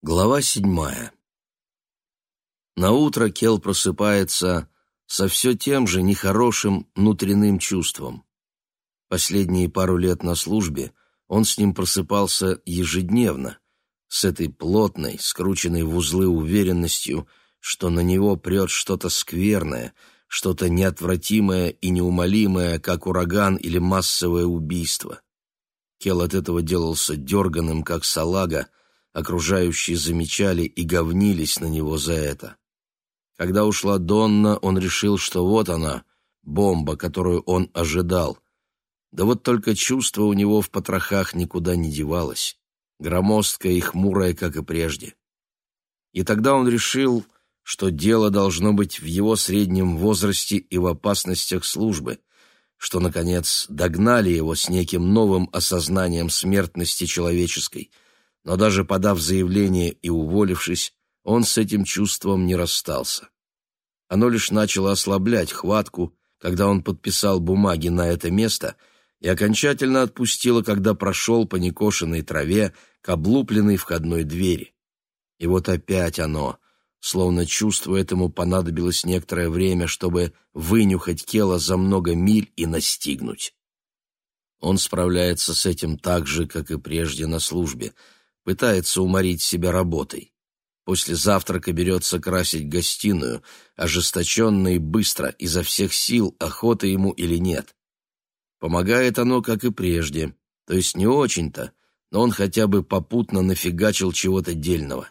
Глава седьмая. На утро Кел просыпается со все тем же нехорошим внутренним чувством. Последние пару лет на службе он с ним просыпался ежедневно, с этой плотной, скрученной в узлы уверенностью, что на него прет что-то скверное, что-то неотвратимое и неумолимое, как ураган или массовое убийство. Кел от этого делался дерганым, как салага, Окружающие замечали и говнились на него за это. Когда ушла Донна, он решил, что вот она, бомба, которую он ожидал. Да вот только чувство у него в потрохах никуда не девалось, громоздкое и хмурое, как и прежде. И тогда он решил, что дело должно быть в его среднем возрасте и в опасностях службы, что, наконец, догнали его с неким новым осознанием смертности человеческой — но даже подав заявление и уволившись, он с этим чувством не расстался. Оно лишь начало ослаблять хватку, когда он подписал бумаги на это место, и окончательно отпустило, когда прошел по некошенной траве к облупленной входной двери. И вот опять оно, словно чувство этому понадобилось некоторое время, чтобы вынюхать Кела за много миль и настигнуть. Он справляется с этим так же, как и прежде на службе — пытается уморить себя работой. После завтрака берется красить гостиную, ожесточенно и быстро, изо всех сил, охота ему или нет. Помогает оно, как и прежде, то есть не очень-то, но он хотя бы попутно нафигачил чего-то дельного.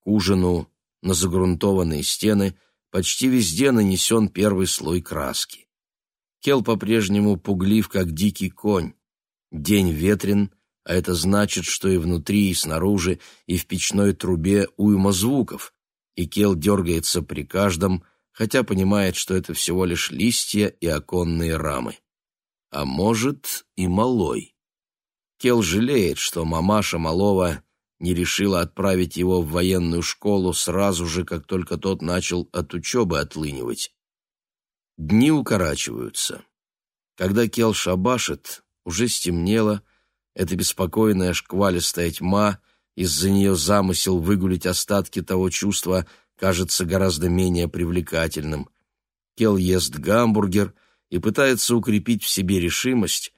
К ужину на загрунтованные стены почти везде нанесен первый слой краски. Кел по-прежнему пуглив, как дикий конь. День ветрен — а это значит, что и внутри, и снаружи, и в печной трубе уйма звуков, и Кел дергается при каждом, хотя понимает, что это всего лишь листья и оконные рамы. А может, и малой. Кел жалеет, что мамаша малого не решила отправить его в военную школу сразу же, как только тот начал от учебы отлынивать. Дни укорачиваются. Когда Кел шабашит, уже стемнело, эта беспокойная шквалистая тьма, из-за нее замысел выгулить остатки того чувства кажется гораздо менее привлекательным. Кел ест гамбургер и пытается укрепить в себе решимость,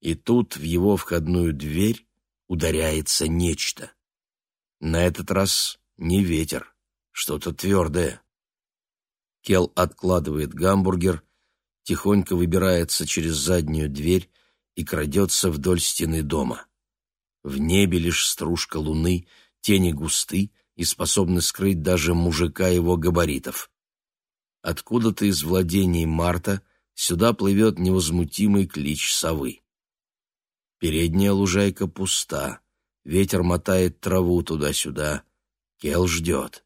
и тут в его входную дверь ударяется нечто. На этот раз не ветер, что-то твердое. Кел откладывает гамбургер, тихонько выбирается через заднюю дверь и крадется вдоль стены дома. В небе лишь стружка луны, тени густы и способны скрыть даже мужика его габаритов. Откуда-то из владений Марта сюда плывет невозмутимый клич совы. Передняя лужайка пуста, ветер мотает траву туда-сюда. Кел ждет.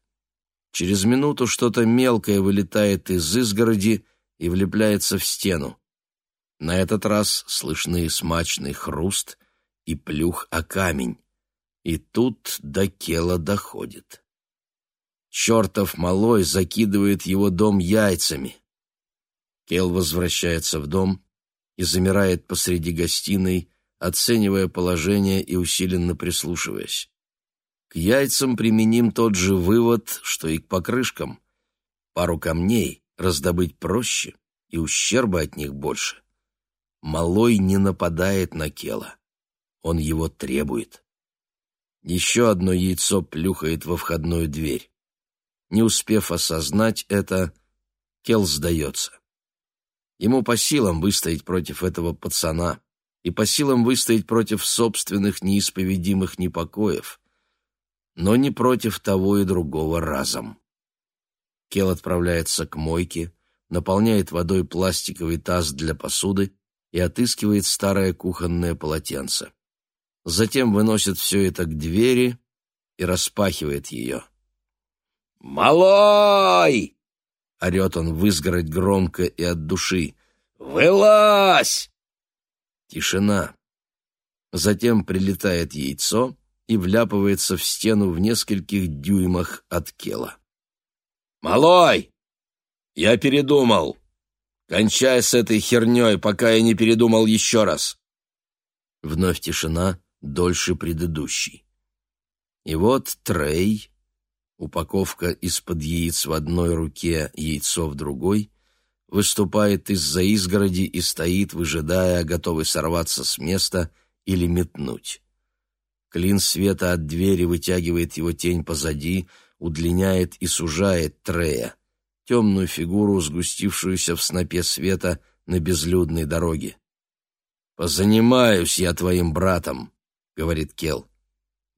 Через минуту что-то мелкое вылетает из изгороди и влепляется в стену. На этот раз слышны смачный хруст и плюх о камень. И тут до Кела доходит. Чертов малой закидывает его дом яйцами. Кел возвращается в дом и замирает посреди гостиной, оценивая положение и усиленно прислушиваясь. К яйцам применим тот же вывод, что и к покрышкам. Пару камней раздобыть проще, и ущерба от них больше. Малой не нападает на Кела. Он его требует. Еще одно яйцо плюхает во входную дверь. Не успев осознать это, Кел сдается. Ему по силам выстоять против этого пацана и по силам выстоять против собственных неисповедимых непокоев, но не против того и другого разом. Кел отправляется к мойке, наполняет водой пластиковый таз для посуды и отыскивает старое кухонное полотенце. Затем выносит все это к двери и распахивает ее. «Малой!» — орет он в изгородь громко и от души. «Вылазь!» Тишина. Затем прилетает яйцо и вляпывается в стену в нескольких дюймах от кела. «Малой! Я передумал!» Кончай с этой херней, пока я не передумал еще раз. Вновь тишина, дольше предыдущей. И вот Трей, упаковка из-под яиц в одной руке, яйцо в другой, выступает из-за изгороди и стоит, выжидая, готовый сорваться с места или метнуть. Клин света от двери вытягивает его тень позади, удлиняет и сужает Трея, темную фигуру, сгустившуюся в снопе света на безлюдной дороге. «Позанимаюсь я твоим братом», — говорит Кел.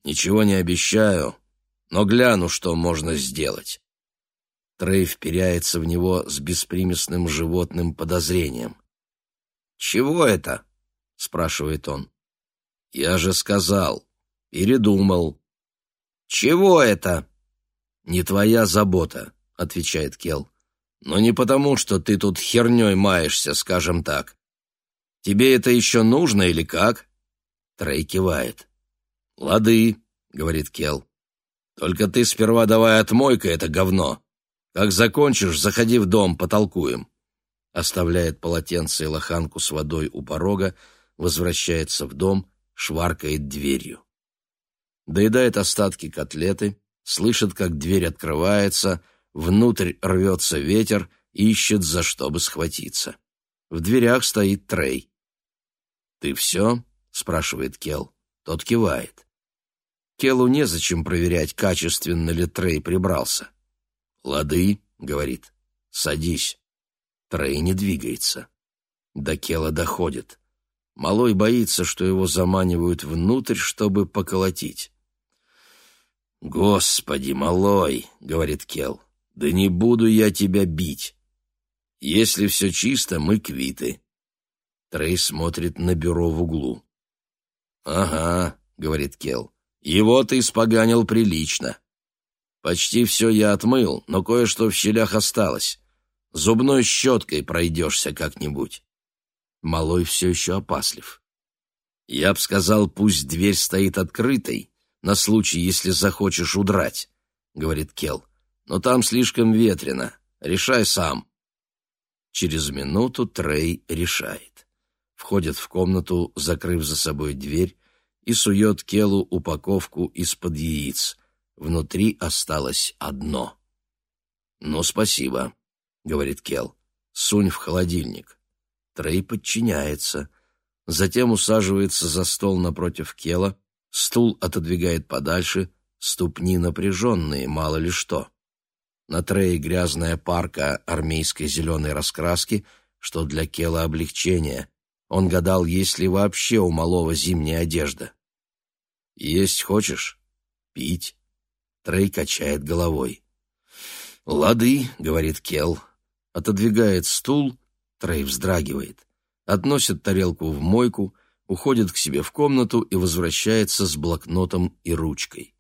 «Ничего не обещаю, но гляну, что можно сделать». Трей вперяется в него с беспримесным животным подозрением. «Чего это?» — спрашивает он. «Я же сказал. Передумал». «Чего это?» «Не твоя забота», — отвечает Кел. «Но не потому, что ты тут херней маешься, скажем так. Тебе это еще нужно или как?» Трей кивает. «Лады», — говорит Кел. «Только ты сперва давай отмойка это говно. Как закончишь, заходи в дом, потолкуем». Оставляет полотенце и лоханку с водой у порога, возвращается в дом, шваркает дверью. Доедает остатки котлеты, слышит, как дверь открывается, внутрь рвется ветер, ищет, за что бы схватиться. В дверях стоит Трей. «Ты все?» — спрашивает Кел. Тот кивает. Келу незачем проверять, качественно ли Трей прибрался. «Лады», — говорит, — «садись». Трей не двигается. До Кела доходит. Малой боится, что его заманивают внутрь, чтобы поколотить. «Господи, малой!» — говорит Кел. «Да не буду я тебя бить. Если все чисто, мы квиты. Трей смотрит на бюро в углу. «Ага», — говорит Кел, — «его ты испоганил прилично. Почти все я отмыл, но кое-что в щелях осталось. Зубной щеткой пройдешься как-нибудь». Малой все еще опаслив. «Я б сказал, пусть дверь стоит открытой, на случай, если захочешь удрать», — говорит Кел. «Но там слишком ветрено. Решай сам». Через минуту Трей решает входит в комнату, закрыв за собой дверь, и сует Келу упаковку из-под яиц. Внутри осталось одно. «Ну, спасибо», — говорит Кел. «Сунь в холодильник». Трей подчиняется. Затем усаживается за стол напротив Кела, стул отодвигает подальше, ступни напряженные, мало ли что. На Трее грязная парка армейской зеленой раскраски, что для Кела облегчение. Он гадал, есть ли вообще у малого зимняя одежда. «Есть хочешь? Пить?» Трей качает головой. «Лады», — говорит Кел. Отодвигает стул, Трей вздрагивает. Относит тарелку в мойку, уходит к себе в комнату и возвращается с блокнотом и ручкой.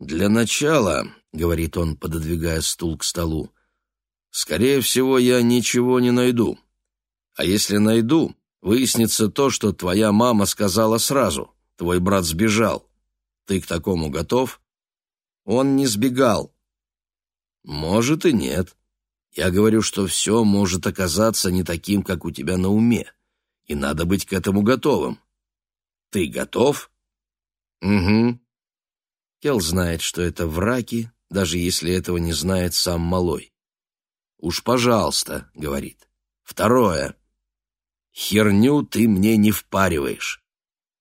«Для начала», — говорит он, пододвигая стул к столу, — «скорее всего, я ничего не найду. А если найду, выяснится то, что твоя мама сказала сразу. Твой брат сбежал. Ты к такому готов? Он не сбегал. Может и нет. Я говорю, что все может оказаться не таким, как у тебя на уме. И надо быть к этому готовым. Ты готов? Угу. Кел знает, что это враки, даже если этого не знает сам малой. «Уж пожалуйста», — говорит. «Второе. Херню ты мне не впариваешь.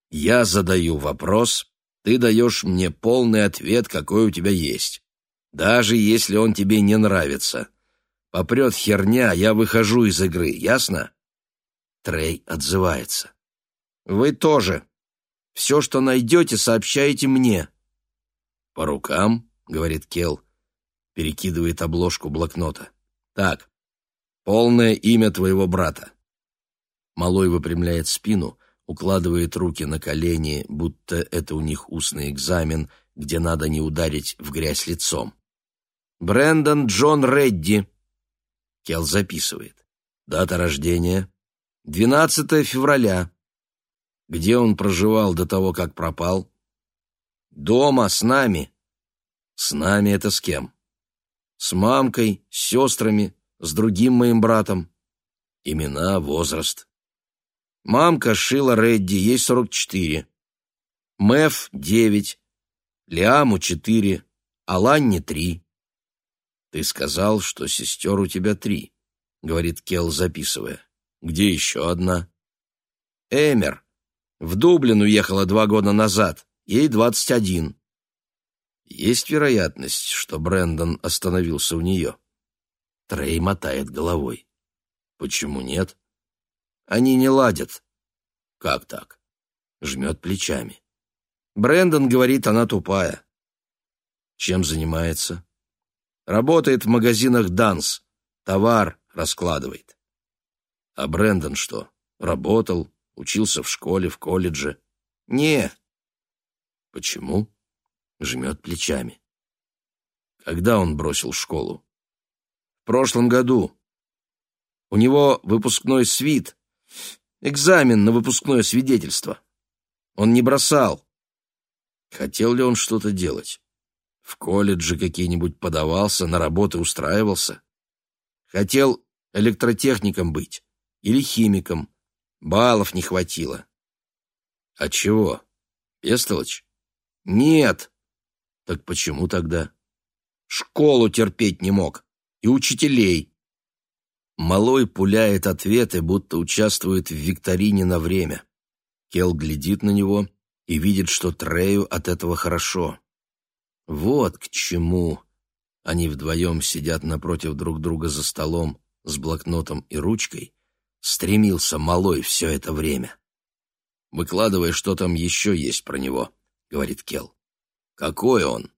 Я задаю вопрос, ты даешь мне полный ответ, какой у тебя есть. Даже если он тебе не нравится. Попрет херня, я выхожу из игры, ясно? Трей отзывается. Вы тоже. Все, что найдете, сообщайте мне. По рукам, говорит Кел, перекидывает обложку блокнота. Так, полное имя твоего брата. Малой выпрямляет спину, укладывает руки на колени, будто это у них устный экзамен, где надо не ударить в грязь лицом. «Брэндон Джон Редди», — Келл записывает. «Дата рождения — 12 февраля. Где он проживал до того, как пропал?» «Дома, с нами». «С нами это с кем?» «С мамкой, с сестрами, с другим моим братом». «Имена, возраст». Мамка шила Редди, ей 44. Мэв — 9. Лиаму четыре, а Ланне три. Ты сказал, что сестер у тебя три, говорит Келл, записывая. Где еще одна? Эмер. В Дублин уехала два года назад. Ей двадцать один. Есть вероятность, что Брэндон остановился у нее. Трей мотает головой. Почему нет? Они не ладят. Как так? Жмет плечами. Брэндон говорит, она тупая. Чем занимается? Работает в магазинах Данс. Товар раскладывает. А Брэндон что? Работал, учился в школе, в колледже? Не. Почему? Жмет плечами. Когда он бросил школу? В прошлом году. У него выпускной свит, экзамен на выпускное свидетельство. Он не бросал. Хотел ли он что-то делать? В колледже какие-нибудь подавался, на работы устраивался? Хотел электротехником быть или химиком. Баллов не хватило. А чего? Бестолочь? Нет. Так почему тогда? Школу терпеть не мог. И учителей. Малой пуляет ответы, будто участвует в викторине на время. Кел глядит на него и видит, что Трею от этого хорошо. Вот к чему они вдвоем сидят напротив друг друга за столом с блокнотом и ручкой, стремился малой все это время. «Выкладывай, что там еще есть про него», — говорит Кел. «Какой он?»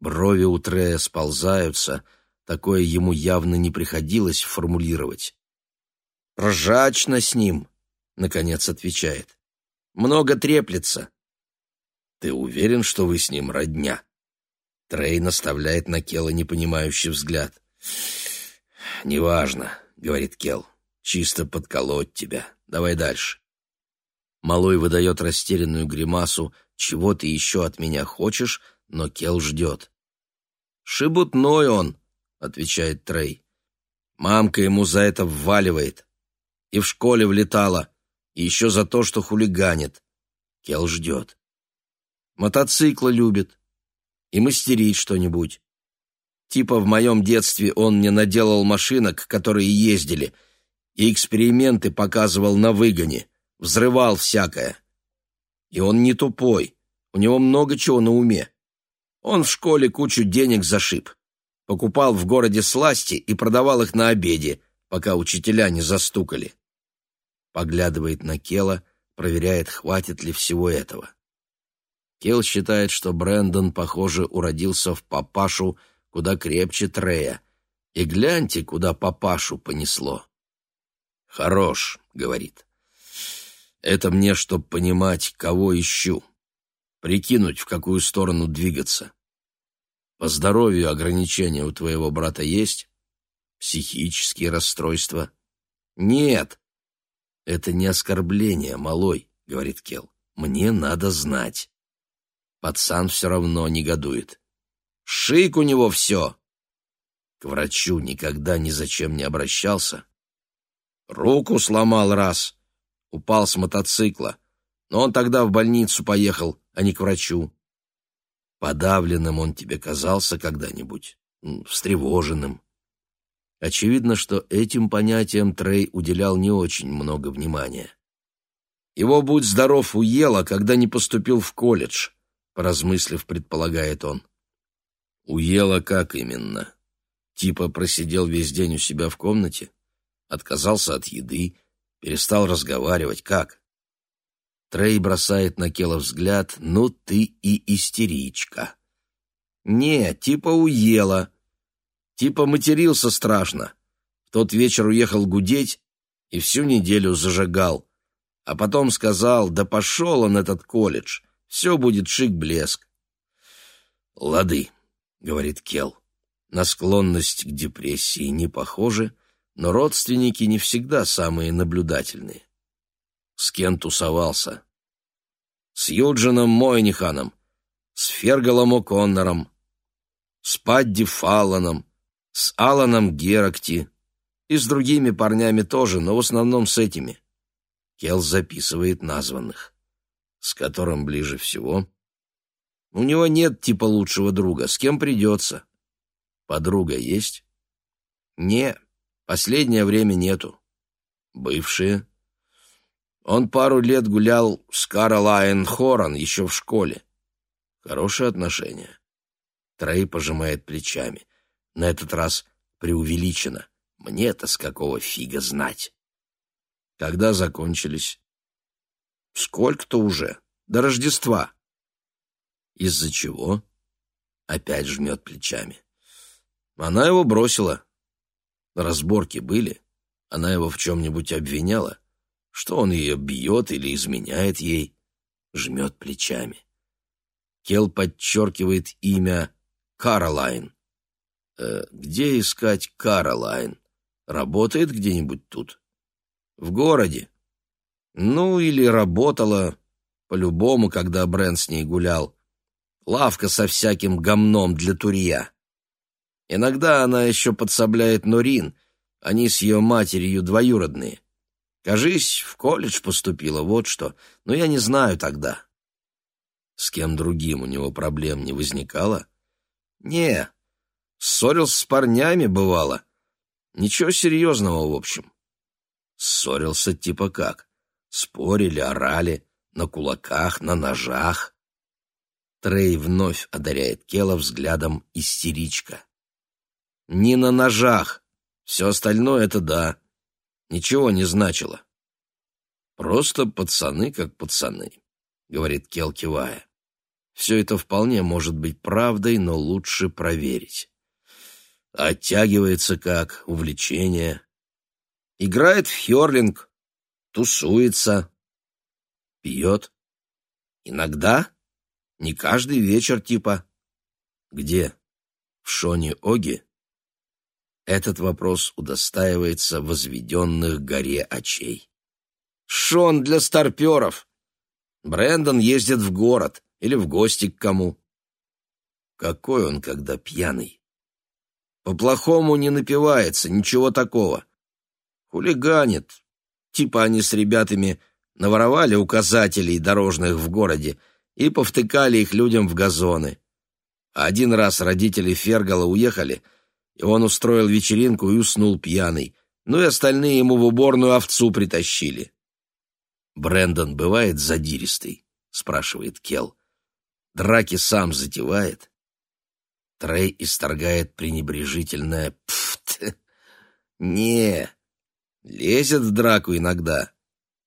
Брови у Трея сползаются, такое ему явно не приходилось формулировать. «Ржачно с ним», — наконец отвечает много треплется. Ты уверен, что вы с ним родня? Трей наставляет на Кела непонимающий взгляд. «Неважно», — говорит Кел, — «чисто подколоть тебя. Давай дальше». Малой выдает растерянную гримасу «Чего ты еще от меня хочешь?» но Кел ждет. «Шибутной он», — отвечает Трей. «Мамка ему за это вваливает. И в школе влетала. И еще за то, что хулиганит. Кел ждет. Мотоциклы любит. И мастерить что-нибудь. Типа в моем детстве он мне наделал машинок, которые ездили, и эксперименты показывал на выгоне, взрывал всякое. И он не тупой, у него много чего на уме. Он в школе кучу денег зашиб. Покупал в городе сласти и продавал их на обеде, пока учителя не застукали поглядывает на Кела, проверяет, хватит ли всего этого. Кел считает, что Брэндон, похоже, уродился в папашу куда крепче Трея. И гляньте, куда папашу понесло. «Хорош», — говорит. «Это мне, чтоб понимать, кого ищу. Прикинуть, в какую сторону двигаться. По здоровью ограничения у твоего брата есть? Психические расстройства? Нет, «Это не оскорбление, малой», — говорит Кел. «Мне надо знать». Пацан все равно негодует. «Шик у него все!» К врачу никогда ни зачем не обращался. Руку сломал раз. Упал с мотоцикла. Но он тогда в больницу поехал, а не к врачу. Подавленным он тебе казался когда-нибудь? Встревоженным? Очевидно, что этим понятиям Трей уделял не очень много внимания. «Его, будь здоров, уело, когда не поступил в колледж», — поразмыслив, предполагает он. «Уело как именно? Типа просидел весь день у себя в комнате? Отказался от еды? Перестал разговаривать? Как?» Трей бросает на Кела взгляд «Ну ты и истеричка». «Не, типа уела», Типа матерился страшно. В тот вечер уехал гудеть и всю неделю зажигал. А потом сказал, да пошел он этот колледж, все будет шик-блеск. «Лады», — говорит Кел, — «на склонность к депрессии не похоже, но родственники не всегда самые наблюдательные». С кем тусовался? С Юджином Мойниханом, с Фергалом О'Коннором, с Падди Фалланом, с Аланом Геракти и с другими парнями тоже, но в основном с этими. Келл записывает названных. С которым ближе всего? У него нет типа лучшего друга, с кем придется. Подруга есть? Не, последнее время нету. Бывшие? Он пару лет гулял с Каролайн Хоран еще в школе. Хорошие отношения. Трей пожимает плечами. На этот раз преувеличено. Мне-то с какого фига знать? Когда закончились? Сколько-то уже. До Рождества. Из-за чего? Опять жмет плечами. Она его бросила. Разборки были. Она его в чем-нибудь обвиняла. Что он ее бьет или изменяет ей. Жмет плечами. Кел подчеркивает имя Каролайн. Э, где искать Каролайн? Работает где-нибудь тут? В городе. Ну, или работала, по-любому, когда Брент с ней гулял. Лавка со всяким гомном для турья. Иногда она еще подсобляет Норин, они с ее матерью двоюродные. Кажись, в колледж поступила, вот что, но я не знаю тогда. С кем другим у него проблем не возникало? Не, ссорился с парнями, бывало. Ничего серьезного, в общем. Ссорился типа как? Спорили, орали, на кулаках, на ножах. Трей вновь одаряет Кела взглядом истеричка. Не на ножах. Все остальное — это да. Ничего не значило. Просто пацаны как пацаны, — говорит Кел, кивая. Все это вполне может быть правдой, но лучше проверить. Оттягивается как, увлечение. Играет в херлинг, тусуется, пьет. Иногда, не каждый вечер типа. Где? В Шоне-Оге? Этот вопрос удостаивается возведенных горе очей. Шон для старперов. Брэндон ездит в город или в гости к кому. Какой он, когда пьяный? По-плохому не напивается, ничего такого. Хулиганит. Типа они с ребятами наворовали указателей дорожных в городе и повтыкали их людям в газоны. Один раз родители Фергала уехали — и он устроил вечеринку и уснул пьяный. Ну и остальные ему в уборную овцу притащили. Брендон бывает задиристый, спрашивает Кел. Драки сам затевает. Трей исторгает пренебрежительное «пфт». Не, лезет в драку иногда.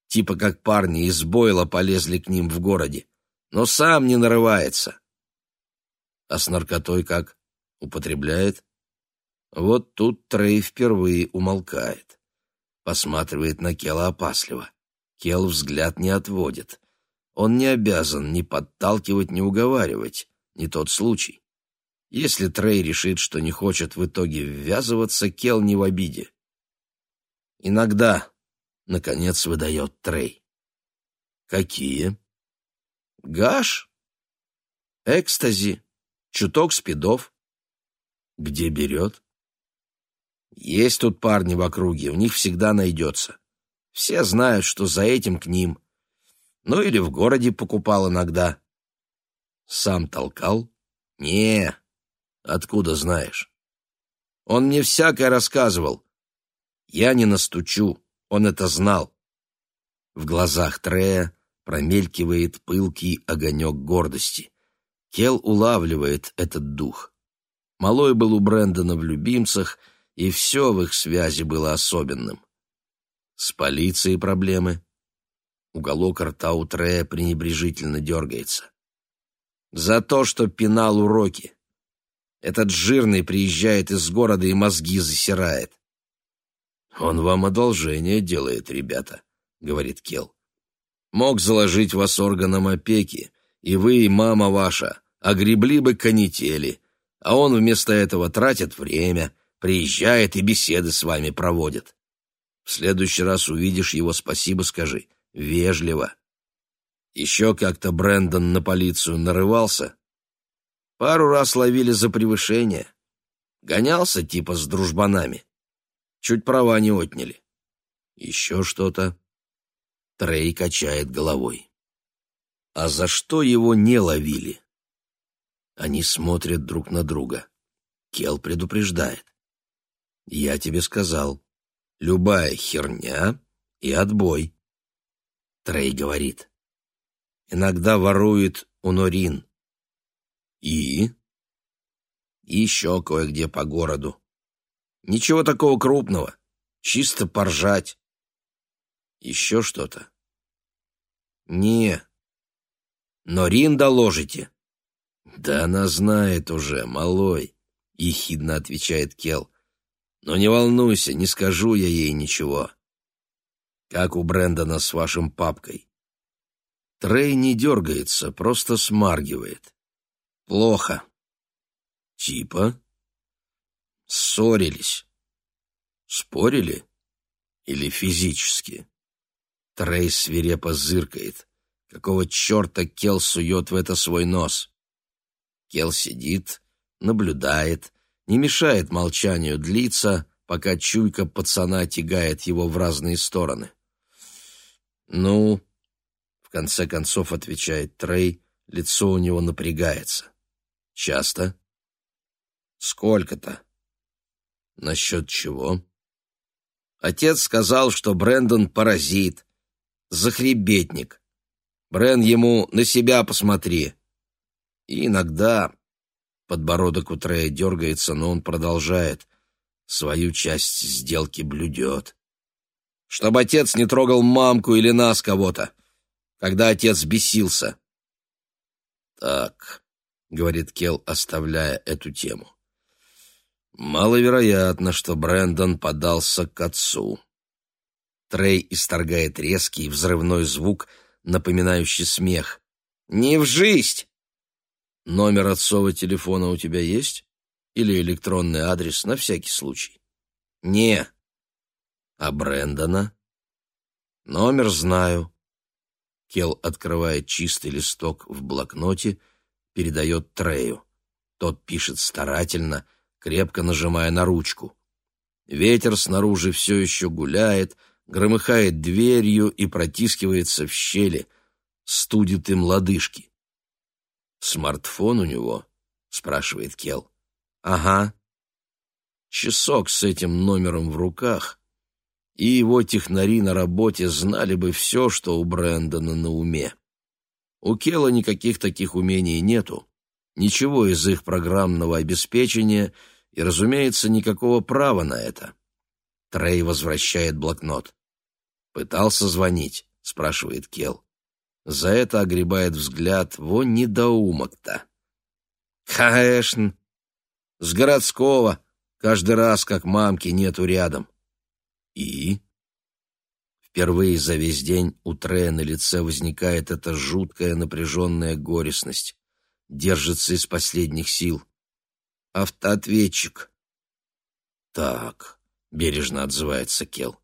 Типа как парни из бойла полезли к ним в городе. Но сам не нарывается. А с наркотой как? Употребляет? Вот тут Трей впервые умолкает. Посматривает на Кела опасливо. Кел взгляд не отводит. Он не обязан ни подталкивать, ни уговаривать. Не тот случай. Если Трей решит, что не хочет в итоге ввязываться, Кел не в обиде. Иногда, наконец, выдает Трей. Какие? Гаш? Экстази? Чуток спидов? Где берет? Есть тут парни в округе, у них всегда найдется. Все знают, что за этим к ним. Ну или в городе покупал иногда. Сам толкал? Не, откуда знаешь? Он мне всякое рассказывал. Я не настучу, он это знал. В глазах Трея промелькивает пылкий огонек гордости. Кел улавливает этот дух. Малой был у Брэндона в любимцах — и все в их связи было особенным. С полицией проблемы. Уголок рта у Трея пренебрежительно дергается. За то, что пинал уроки. Этот жирный приезжает из города и мозги засирает. «Он вам одолжение делает, ребята», — говорит Кел. «Мог заложить вас органом опеки, и вы, и мама ваша, огребли бы канители, а он вместо этого тратит время, приезжает и беседы с вами проводит. В следующий раз увидишь его, спасибо скажи, вежливо. Еще как-то Брэндон на полицию нарывался. Пару раз ловили за превышение. Гонялся типа с дружбанами. Чуть права не отняли. Еще что-то. Трей качает головой. А за что его не ловили? Они смотрят друг на друга. Кел предупреждает. «Я тебе сказал, любая херня и отбой». Трей говорит. «Иногда ворует унорин». «И?» «И еще кое-где по городу. Ничего такого крупного, чисто поржать». «Еще что-то?» «Не. Но Рин доложите». «Да она знает уже, малой», — ехидно отвечает Кел. «Но не волнуйся, не скажу я ей ничего. Как у Брэндона с вашим папкой». Трей не дергается, просто смаргивает. «Плохо». «Типа?» «Ссорились». «Спорили? Или физически?» Трей свирепо зыркает. Какого черта Кел сует в это свой нос? Кел сидит, наблюдает, не мешает молчанию длиться, пока чуйка пацана тягает его в разные стороны. «Ну?» — в конце концов отвечает Трей, лицо у него напрягается. «Часто?» «Сколько-то?» «Насчет чего?» Отец сказал, что Брэндон паразит, захребетник. Брен ему «на себя посмотри», и иногда подбородок у Трея дергается, но он продолжает. Свою часть сделки блюдет. Чтобы отец не трогал мамку или нас кого-то, когда отец бесился. «Так», — говорит Кел, оставляя эту тему. «Маловероятно, что Брэндон подался к отцу». Трей исторгает резкий взрывной звук, напоминающий смех. «Не в жизнь!» Номер отцового телефона у тебя есть? Или электронный адрес на всякий случай? Не. А Брэндона? Номер знаю. Кел открывает чистый листок в блокноте, передает Трею. Тот пишет старательно, крепко нажимая на ручку. Ветер снаружи все еще гуляет, громыхает дверью и протискивается в щели, студит им лодыжки. «Смартфон у него?» — спрашивает Кел. «Ага». Часок с этим номером в руках, и его технари на работе знали бы все, что у Брэндона на уме. У Кела никаких таких умений нету, ничего из их программного обеспечения и, разумеется, никакого права на это. Трей возвращает блокнот. «Пытался звонить?» — спрашивает Кел. За это огребает взгляд во недоумок-то. Хаэшн, с городского, каждый раз, как мамки нету рядом. И? Впервые за весь день у Трея на лице возникает эта жуткая напряженная горестность. Держится из последних сил. Автоответчик. Так, бережно отзывается Кел.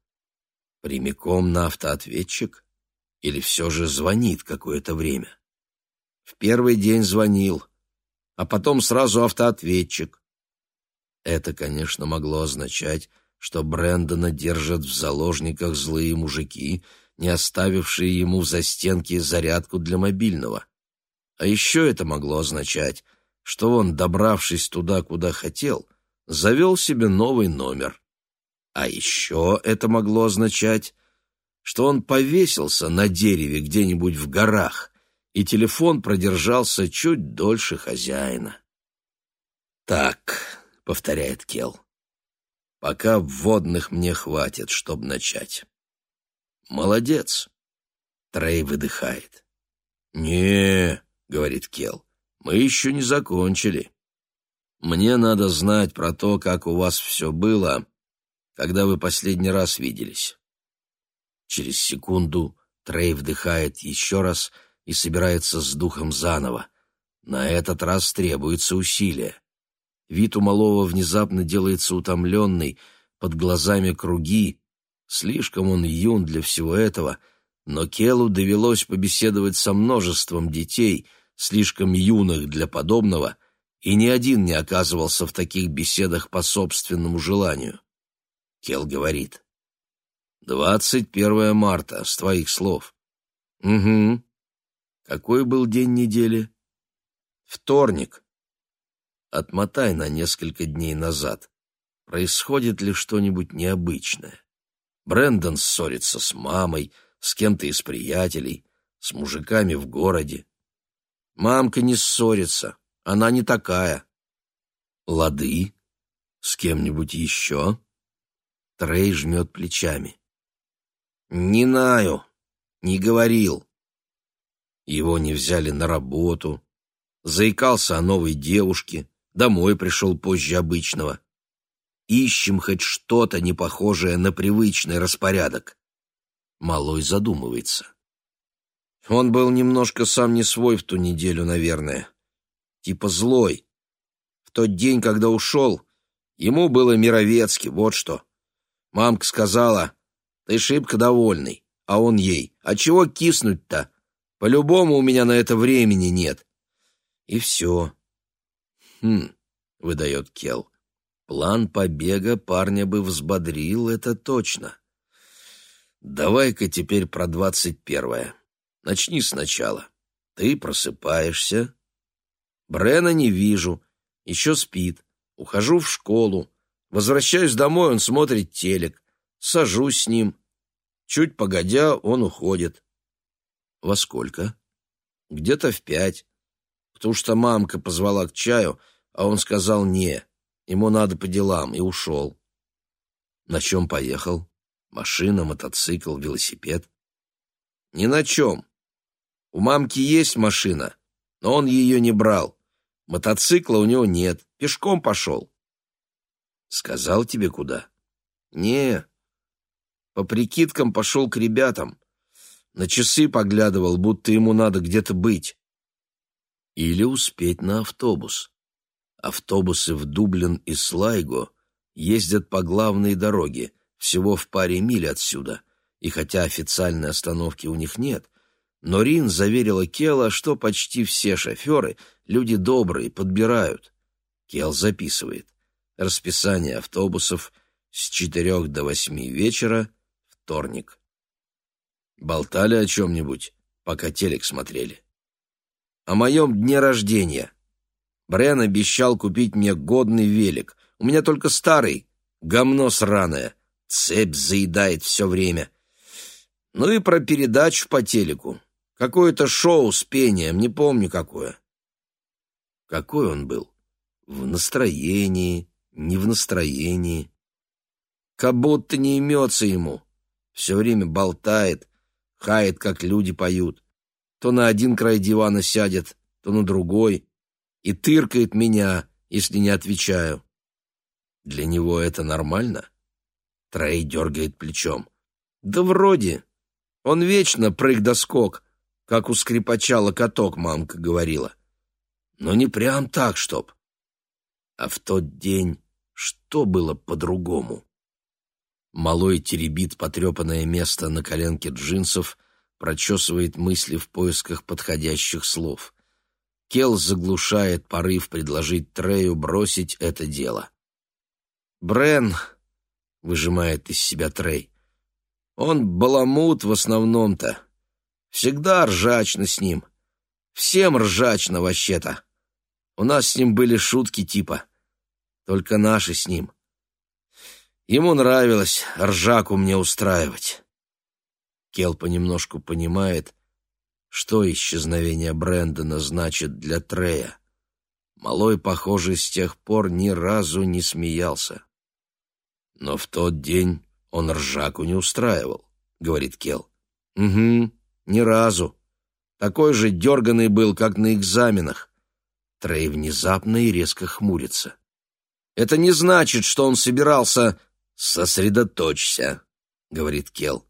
Прямиком на автоответчик? Или все же звонит какое-то время? В первый день звонил, а потом сразу автоответчик. Это, конечно, могло означать, что Брэндона держат в заложниках злые мужики, не оставившие ему в застенке зарядку для мобильного. А еще это могло означать, что он, добравшись туда, куда хотел, завел себе новый номер. А еще это могло означать, что он повесился на дереве где-нибудь в горах, и телефон продержался чуть дольше хозяина. «Так», — повторяет Кел, — «пока вводных мне хватит, чтобы начать». «Молодец», — Трей выдыхает. «Не», — говорит Кел, — «мы еще не закончили. Мне надо знать про то, как у вас все было, когда вы последний раз виделись. Через секунду Трей вдыхает еще раз и собирается с духом заново. На этот раз требуется усилие. Вид у малого внезапно делается утомленный, под глазами круги. Слишком он юн для всего этого, но Келу довелось побеседовать со множеством детей, слишком юных для подобного, и ни один не оказывался в таких беседах по собственному желанию. Кел говорит — «Двадцать первое марта, с твоих слов». «Угу. Какой был день недели?» «Вторник. Отмотай на несколько дней назад. Происходит ли что-нибудь необычное? Брэндон ссорится с мамой, с кем-то из приятелей, с мужиками в городе. Мамка не ссорится, она не такая. Лады? С кем-нибудь еще? Трей жмет плечами. Не знаю, не говорил. Его не взяли на работу. Заикался о новой девушке, домой пришел позже обычного. Ищем хоть что-то не похожее на привычный распорядок. Малой задумывается. Он был немножко сам не свой в ту неделю, наверное. Типа злой. В тот день, когда ушел, ему было мировецки, вот что. Мамка сказала, ты шибко довольный, а он ей, а чего киснуть-то? По-любому у меня на это времени нет. И все. Хм, выдает Кел. План побега парня бы взбодрил, это точно. Давай-ка теперь про двадцать первое. Начни сначала. Ты просыпаешься. Брена не вижу, еще спит. Ухожу в школу. Возвращаюсь домой, он смотрит телек. Сажусь с ним. Чуть погодя, он уходит. Во сколько? Где-то в пять. Потому что мамка позвала к чаю, а он сказал «не». Ему надо по делам, и ушел. На чем поехал? Машина, мотоцикл, велосипед? Ни на чем. У мамки есть машина, но он ее не брал. Мотоцикла у него нет, пешком пошел. Сказал тебе куда? Не. По прикидкам пошел к ребятам. На часы поглядывал, будто ему надо где-то быть. Или успеть на автобус. Автобусы в Дублин и Слайго ездят по главной дороге, всего в паре миль отсюда, и хотя официальной остановки у них нет, но Рин заверила Кела, что почти все шоферы — люди добрые, подбирают. Кел записывает. Расписание автобусов с четырех до восьми вечера, вторник. Болтали о чем-нибудь, пока телек смотрели. О моем дне рождения — Брен обещал купить мне годный велик. У меня только старый, гомно сраное. Цепь заедает все время. Ну и про передачу по телеку. Какое-то шоу с пением, не помню какое. Какой он был? В настроении, не в настроении. Как будто не имется ему. Все время болтает, хает, как люди поют. То на один край дивана сядет, то на другой и тыркает меня, если не отвечаю. Для него это нормально? Трей дергает плечом. Да вроде. Он вечно прыг да скок, как у скрипача локоток, мамка говорила. Но не прям так, чтоб. А в тот день что было по-другому? Малой теребит потрепанное место на коленке джинсов, прочесывает мысли в поисках подходящих слов. Кел заглушает порыв предложить Трею бросить это дело. «Брен», — выжимает из себя Трей, — «он баламут в основном-то. Всегда ржачно с ним. Всем ржачно вообще-то. У нас с ним были шутки типа. Только наши с ним. Ему нравилось ржаку мне устраивать». Кел понемножку понимает, что исчезновение Брэндона значит для Трея. Малой, похоже, с тех пор ни разу не смеялся. Но в тот день он ржаку не устраивал, говорит Кел. Угу, ни разу. Такой же дерганый был, как на экзаменах. Трей внезапно и резко хмурится. Это не значит, что он собирался... Сосредоточься, говорит Кел.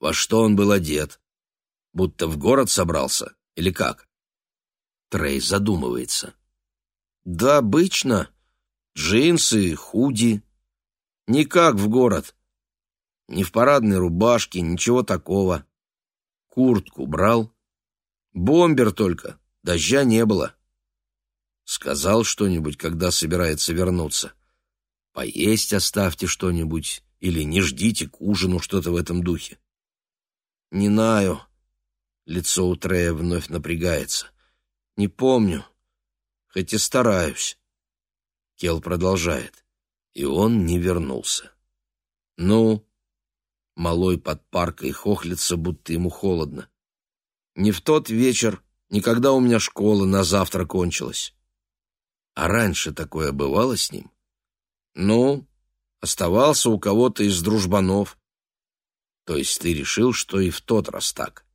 Во что он был одет? Будто в город собрался? Или как? Трей задумывается. Да обычно. Джинсы, худи. Никак в город. Ни в парадной рубашке, ничего такого. Куртку брал. Бомбер только, дождя не было. Сказал что-нибудь, когда собирается вернуться. Поесть оставьте что-нибудь или не ждите к ужину что-то в этом духе. Не знаю. Лицо у Трея вновь напрягается. «Не помню, хоть и стараюсь». Кел продолжает. И он не вернулся. Ну, малой под паркой хохлится, будто ему холодно. Не в тот вечер, никогда у меня школа на завтра кончилась. А раньше такое бывало с ним? Ну, оставался у кого-то из дружбанов. То есть ты решил, что и в тот раз так?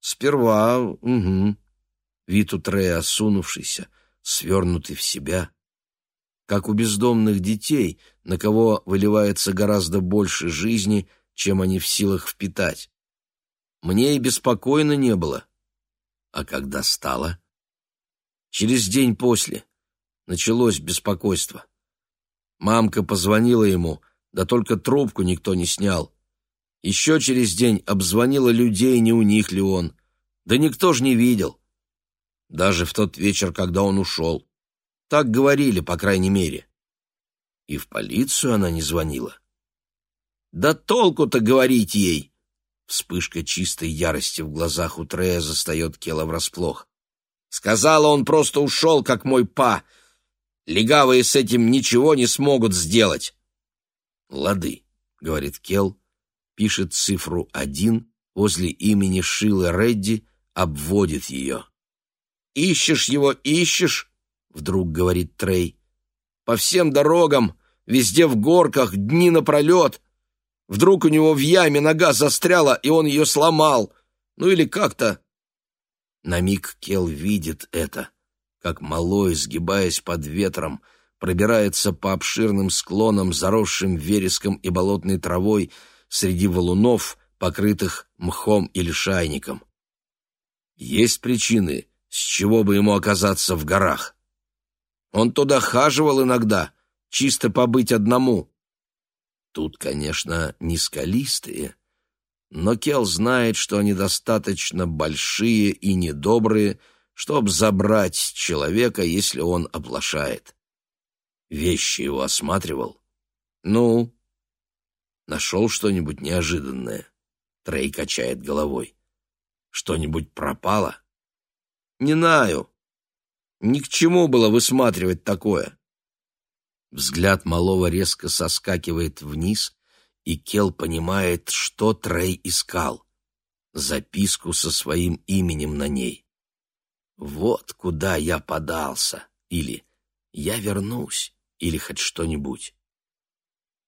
Сперва, угу. Вид у Трея осунувшийся, свернутый в себя. Как у бездомных детей, на кого выливается гораздо больше жизни, чем они в силах впитать. Мне и беспокойно не было. А когда стало? Через день после началось беспокойство. Мамка позвонила ему, да только трубку никто не снял. Еще через день обзвонила людей, не у них ли он. Да никто ж не видел. Даже в тот вечер, когда он ушел. Так говорили, по крайней мере. И в полицию она не звонила. Да толку-то говорить ей! Вспышка чистой ярости в глазах у Трея застает Кела врасплох. Сказала, он просто ушел, как мой па. Легавые с этим ничего не смогут сделать. Лады, говорит Кел, пишет цифру один возле имени Шилы Редди, обводит ее. «Ищешь его, ищешь?» — вдруг говорит Трей. «По всем дорогам, везде в горках, дни напролет. Вдруг у него в яме нога застряла, и он ее сломал. Ну или как-то...» На миг Кел видит это, как малой, сгибаясь под ветром, пробирается по обширным склонам, заросшим вереском и болотной травой, среди валунов, покрытых мхом или шайником. Есть причины, с чего бы ему оказаться в горах. Он туда хаживал иногда, чисто побыть одному. Тут, конечно, не скалистые, но Кел знает, что они достаточно большие и недобрые, чтобы забрать человека, если он оплошает. Вещи его осматривал. Ну, Нашел что-нибудь неожиданное? Трей качает головой. Что-нибудь пропало? Не знаю. Ни к чему было высматривать такое. Взгляд малого резко соскакивает вниз, и Кел понимает, что Трей искал. Записку со своим именем на ней. «Вот куда я подался» или «Я вернусь» или хоть что-нибудь.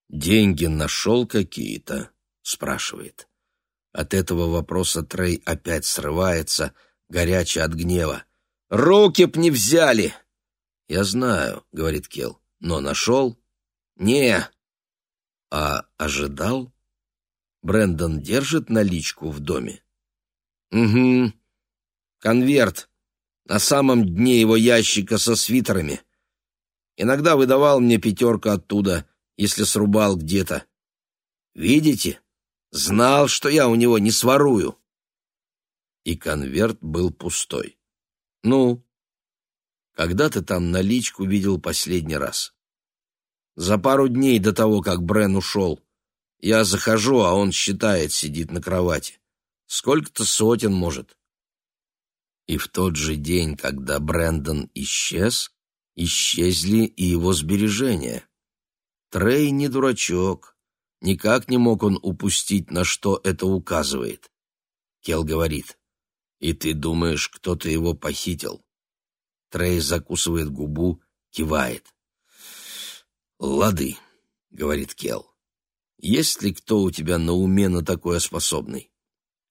«Деньги нашел какие-то?» — спрашивает. От этого вопроса Трей опять срывается, горячий от гнева. «Руки б не взяли!» «Я знаю», — говорит Кел, — «но нашел?» «Не». «А ожидал?» Брэндон держит наличку в доме? «Угу. Конверт. На самом дне его ящика со свитерами. Иногда выдавал мне пятерку оттуда, если срубал где-то. Видите? Знал, что я у него не сворую. И конверт был пустой. Ну, когда ты там наличку видел последний раз? За пару дней до того, как Брен ушел. Я захожу, а он считает, сидит на кровати. Сколько-то сотен, может. И в тот же день, когда Брэндон исчез, исчезли и его сбережения. Трей не дурачок. Никак не мог он упустить, на что это указывает. Кел говорит, «И ты думаешь, кто-то его похитил?» Трей закусывает губу, кивает. «Лады», — говорит Кел. «Есть ли кто у тебя на уме на такое способный?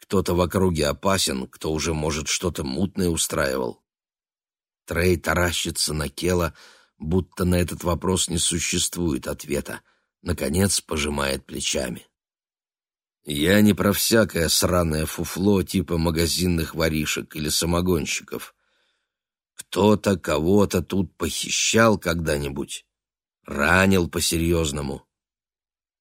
Кто-то в округе опасен, кто уже, может, что-то мутное устраивал?» Трей таращится на Кела, — будто на этот вопрос не существует ответа, наконец пожимает плечами. Я не про всякое сраное фуфло типа магазинных воришек или самогонщиков. Кто-то кого-то тут похищал когда-нибудь, ранил по-серьезному.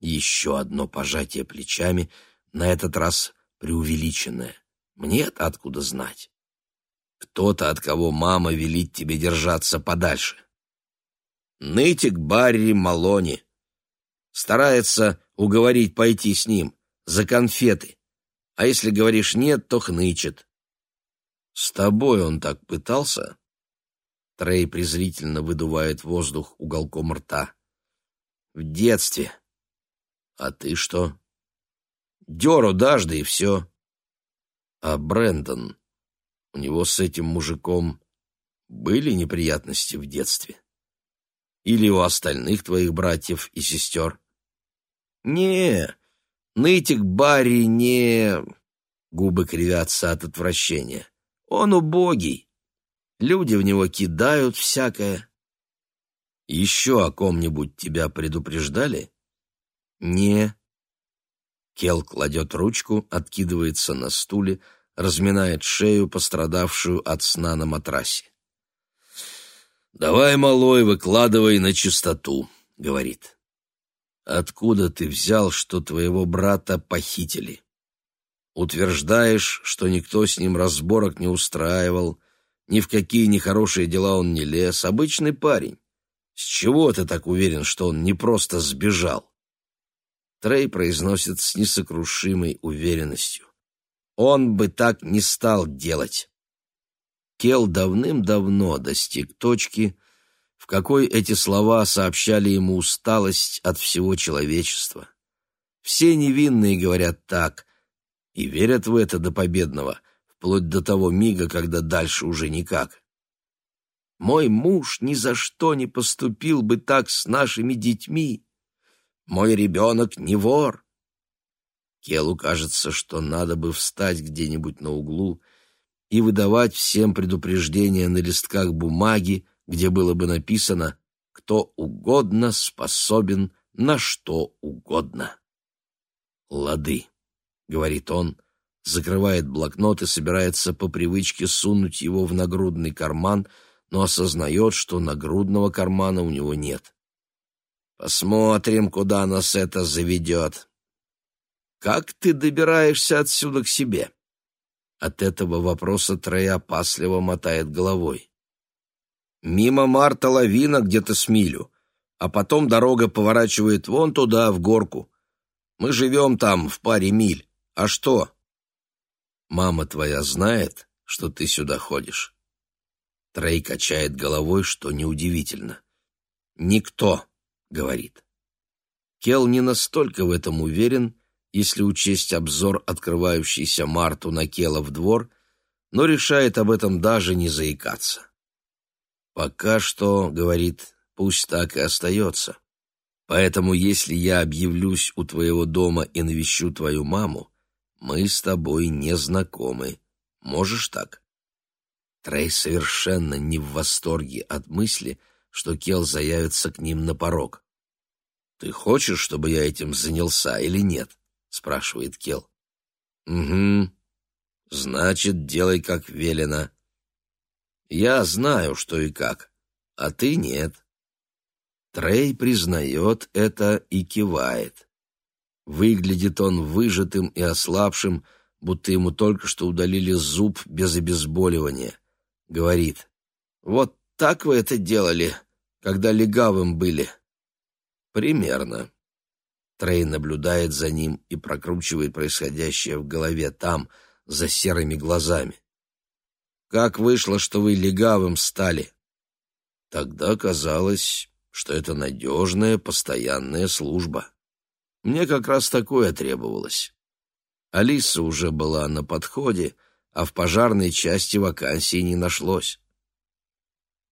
Еще одно пожатие плечами, на этот раз преувеличенное. Мне-то откуда знать? Кто-то, от кого мама велит тебе держаться подальше нытик Барри Малони. Старается уговорить пойти с ним за конфеты, а если говоришь нет, то хнычет. С тобой он так пытался? Трей презрительно выдувает воздух уголком рта. В детстве. А ты что? Дёру дашь, да и все. А Брэндон, у него с этим мужиком были неприятности в детстве? Или у остальных твоих братьев и сестер? Не, нытик Барри не... Губы кривятся от отвращения. Он убогий. Люди в него кидают всякое. Еще о ком-нибудь тебя предупреждали? Не. Кел кладет ручку, откидывается на стуле, разминает шею, пострадавшую от сна на матрасе. «Давай, малой, выкладывай на чистоту», — говорит. «Откуда ты взял, что твоего брата похитили? Утверждаешь, что никто с ним разборок не устраивал, ни в какие нехорошие дела он не лез, обычный парень. С чего ты так уверен, что он не просто сбежал?» Трей произносит с несокрушимой уверенностью. Он бы так не стал делать. Кел давным-давно достиг точки, в какой эти слова сообщали ему усталость от всего человечества. Все невинные говорят так и верят в это до победного, вплоть до того мига, когда дальше уже никак. Мой муж ни за что не поступил бы так с нашими детьми. Мой ребенок не вор. Келу кажется, что надо бы встать где-нибудь на углу и выдавать всем предупреждения на листках бумаги, где было бы написано «Кто угодно способен на что угодно». «Лады», — говорит он, закрывает блокнот и собирается по привычке сунуть его в нагрудный карман, но осознает, что нагрудного кармана у него нет. «Посмотрим, куда нас это заведет», «Как ты добираешься отсюда к себе?» От этого вопроса Трей опасливо мотает головой. Мимо Марта лавина где-то с милю, а потом дорога поворачивает вон туда, в горку. Мы живем там в паре миль. А что? Мама твоя знает, что ты сюда ходишь? Трей качает головой, что неудивительно. «Никто», — говорит. Кел не настолько в этом уверен, если учесть обзор, открывающийся Марту на в двор, но решает об этом даже не заикаться. «Пока что, — говорит, — пусть так и остается. Поэтому, если я объявлюсь у твоего дома и навещу твою маму, мы с тобой не знакомы. Можешь так?» Трей совершенно не в восторге от мысли, что Кел заявится к ним на порог. «Ты хочешь, чтобы я этим занялся или нет?» спрашивает Кел. Угу. Значит, делай как велено. Я знаю, что и как, а ты нет. Трей признает это и кивает. Выглядит он выжатым и ослабшим, будто ему только что удалили зуб без обезболивания. Говорит, «Вот так вы это делали, когда легавым были?» «Примерно. Трей наблюдает за ним и прокручивает происходящее в голове там, за серыми глазами. «Как вышло, что вы легавым стали?» Тогда казалось, что это надежная, постоянная служба. Мне как раз такое требовалось. Алиса уже была на подходе, а в пожарной части вакансии не нашлось.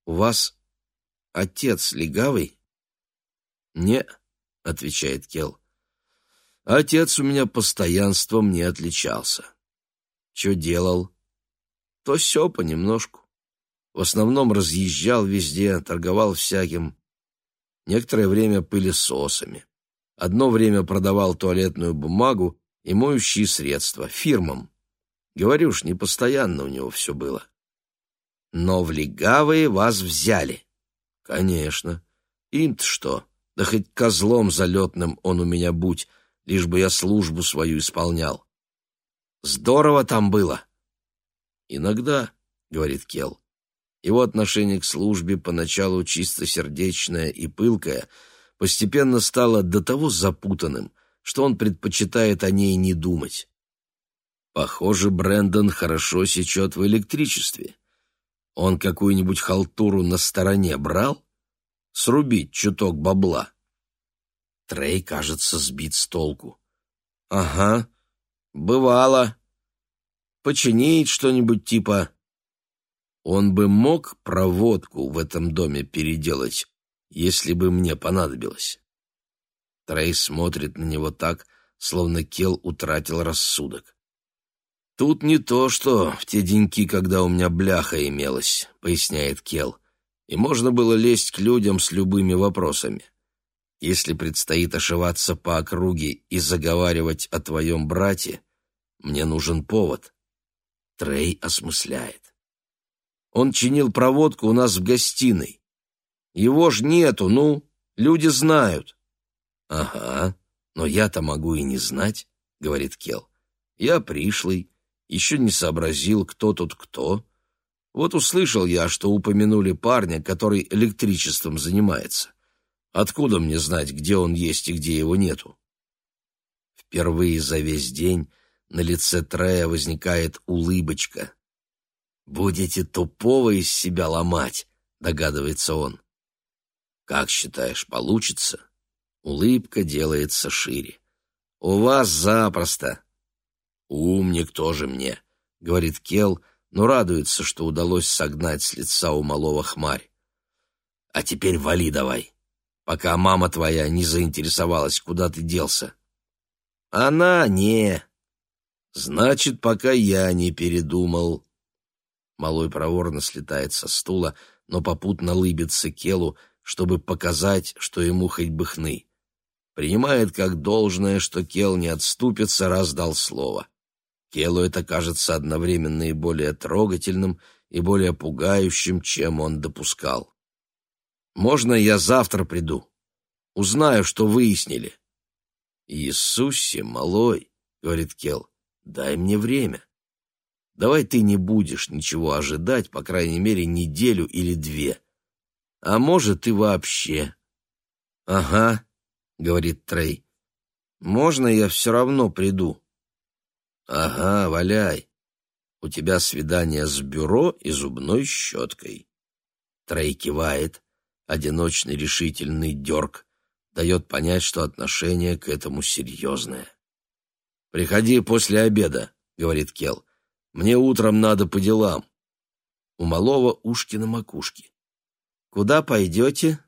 «У вас отец легавый?» «Не», — отвечает Кел. Отец у меня постоянством не отличался. Что делал? То все понемножку. В основном разъезжал везде, торговал всяким. Некоторое время пылесосами. Одно время продавал туалетную бумагу и моющие средства фирмам. Говорю ж, не постоянно у него все было. Но в легавые вас взяли. Конечно. Им-то что? Да хоть козлом залетным он у меня будь, лишь бы я службу свою исполнял. Здорово там было. Иногда, говорит Кел. Его отношение к службе, поначалу чистосердечное и пылкое, постепенно стало до того запутанным, что он предпочитает о ней не думать. Похоже, Брэндон хорошо сечет в электричестве. Он какую-нибудь халтуру на стороне брал? Срубить чуток бабла?» Трей, кажется, сбит с толку. «Ага, бывало. Починить что-нибудь типа...» Он бы мог проводку в этом доме переделать, если бы мне понадобилось. Трей смотрит на него так, словно Кел утратил рассудок. «Тут не то, что в те деньки, когда у меня бляха имелась», — поясняет Кел, «и можно было лезть к людям с любыми вопросами. Если предстоит ошиваться по округе и заговаривать о твоем брате, мне нужен повод». Трей осмысляет. Он чинил проводку у нас в гостиной. Его ж нету, ну, люди знают. Ага, но я-то могу и не знать, говорит Кел. Я пришлый, еще не сообразил, кто тут кто. Вот услышал я, что упомянули парня, который электричеством занимается. Откуда мне знать, где он есть и где его нету? Впервые за весь день на лице Трея возникает улыбочка. «Будете тупого из себя ломать», — догадывается он. «Как считаешь, получится?» Улыбка делается шире. «У вас запросто». «Умник тоже мне», — говорит Кел, но радуется, что удалось согнать с лица у малого хмарь. «А теперь вали давай, пока мама твоя не заинтересовалась, куда ты делся». «Она не...» «Значит, пока я не передумал», Малой проворно слетает со стула, но попутно лыбится Келу, чтобы показать, что ему хоть бы хны. Принимает как должное, что Кел не отступится, раз дал слово. Келу это кажется одновременно и более трогательным, и более пугающим, чем он допускал. «Можно я завтра приду? Узнаю, что выяснили». «Иисусе, малой», — говорит Кел, — «дай мне время». Давай ты не будешь ничего ожидать, по крайней мере, неделю или две. А может, и вообще. — Ага, — говорит Трей. — Можно я все равно приду? — Ага, валяй. У тебя свидание с бюро и зубной щеткой. Трей кивает, одиночный решительный дерг, дает понять, что отношение к этому серьезное. «Приходи после обеда», — говорит Келл. Мне утром надо по делам. У малого ушки на макушке. Куда пойдете?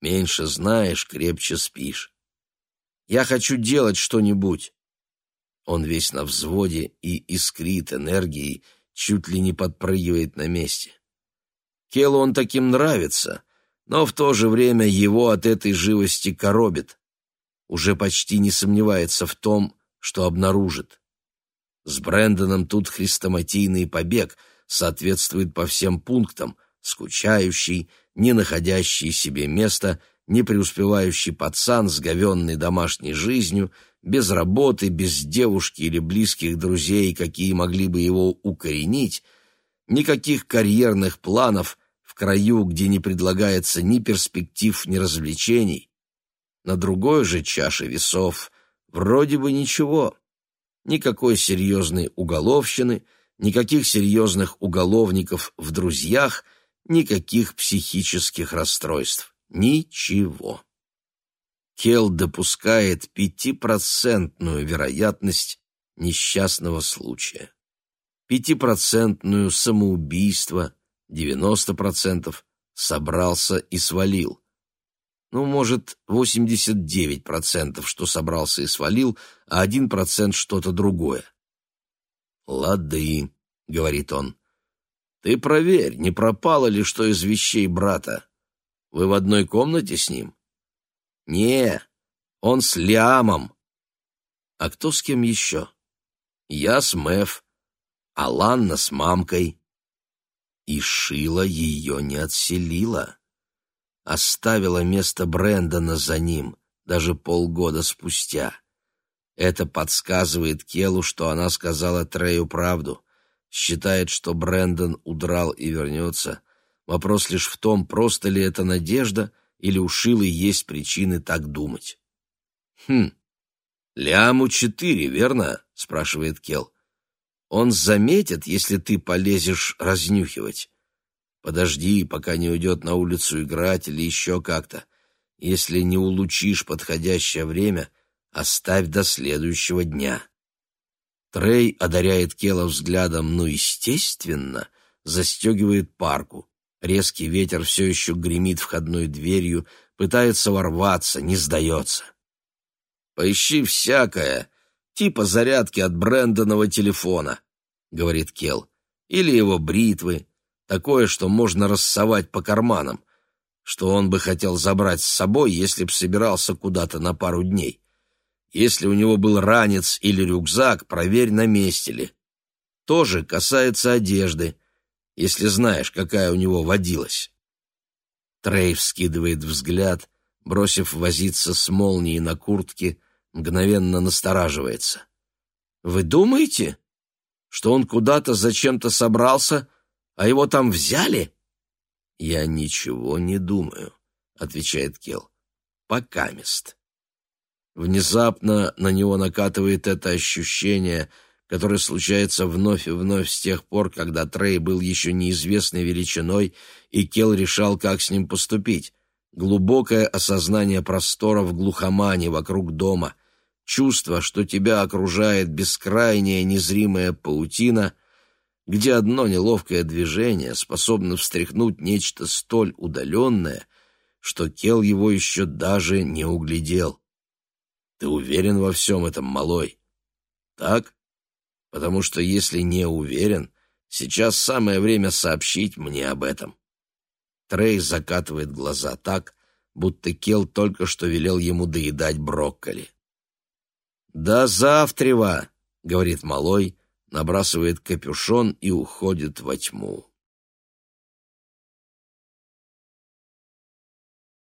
Меньше знаешь, крепче спишь. Я хочу делать что-нибудь. Он весь на взводе и искрит энергией, чуть ли не подпрыгивает на месте. Келу он таким нравится, но в то же время его от этой живости коробит. Уже почти не сомневается в том, что обнаружит. С Брэндоном тут хрестоматийный побег соответствует по всем пунктам, скучающий, не находящий себе места, не преуспевающий пацан с говенной домашней жизнью, без работы, без девушки или близких друзей, какие могли бы его укоренить, никаких карьерных планов в краю, где не предлагается ни перспектив, ни развлечений. На другой же чаше весов вроде бы ничего никакой серьезной уголовщины, никаких серьезных уголовников в друзьях, никаких психических расстройств. Ничего. Келл допускает пятипроцентную вероятность несчастного случая. Пятипроцентную самоубийство, девяносто процентов собрался и свалил. Ну, может, 89%, что собрался и свалил, а 1% что-то другое. «Лады», — говорит он. «Ты проверь, не пропало ли что из вещей брата. Вы в одной комнате с ним?» «Не, он с Лиамом». «А кто с кем еще?» «Я с Мэв, а Ланна с мамкой». И Шила ее не отселила оставила место Брэндона за ним, даже полгода спустя. Это подсказывает Келу, что она сказала Трею правду. Считает, что Брэндон удрал и вернется. Вопрос лишь в том, просто ли это надежда, или у Шилы есть причины так думать. «Хм, ляму четыре, верно?» — спрашивает Кел. Он заметит, если ты полезешь разнюхивать. Подожди, пока не уйдет на улицу играть или еще как-то. Если не улучишь подходящее время, оставь до следующего дня. Трей одаряет Кела взглядом, ну, естественно, застегивает парку. Резкий ветер все еще гремит входной дверью, пытается ворваться, не сдается. «Поищи всякое, типа зарядки от Брэндонова телефона», — говорит Кел, «или его бритвы, такое, что можно рассовать по карманам, что он бы хотел забрать с собой, если б собирался куда-то на пару дней. Если у него был ранец или рюкзак, проверь, на месте ли. То же касается одежды, если знаешь, какая у него водилась». Трей вскидывает взгляд, бросив возиться с молнией на куртке, мгновенно настораживается. «Вы думаете, что он куда-то зачем-то собрался, а его там взяли?» «Я ничего не думаю», — отвечает Кел. «Покамест». Внезапно на него накатывает это ощущение, которое случается вновь и вновь с тех пор, когда Трей был еще неизвестной величиной, и Кел решал, как с ним поступить. Глубокое осознание простора в глухомане вокруг дома, чувство, что тебя окружает бескрайняя незримая паутина, где одно неловкое движение способно встряхнуть нечто столь удаленное, что Кел его еще даже не углядел. Ты уверен во всем этом, малой? Так? Потому что если не уверен, сейчас самое время сообщить мне об этом. Трей закатывает глаза так, будто Кел только что велел ему доедать брокколи. «До завтрева!» — говорит малой, набрасывает капюшон и уходит во тьму.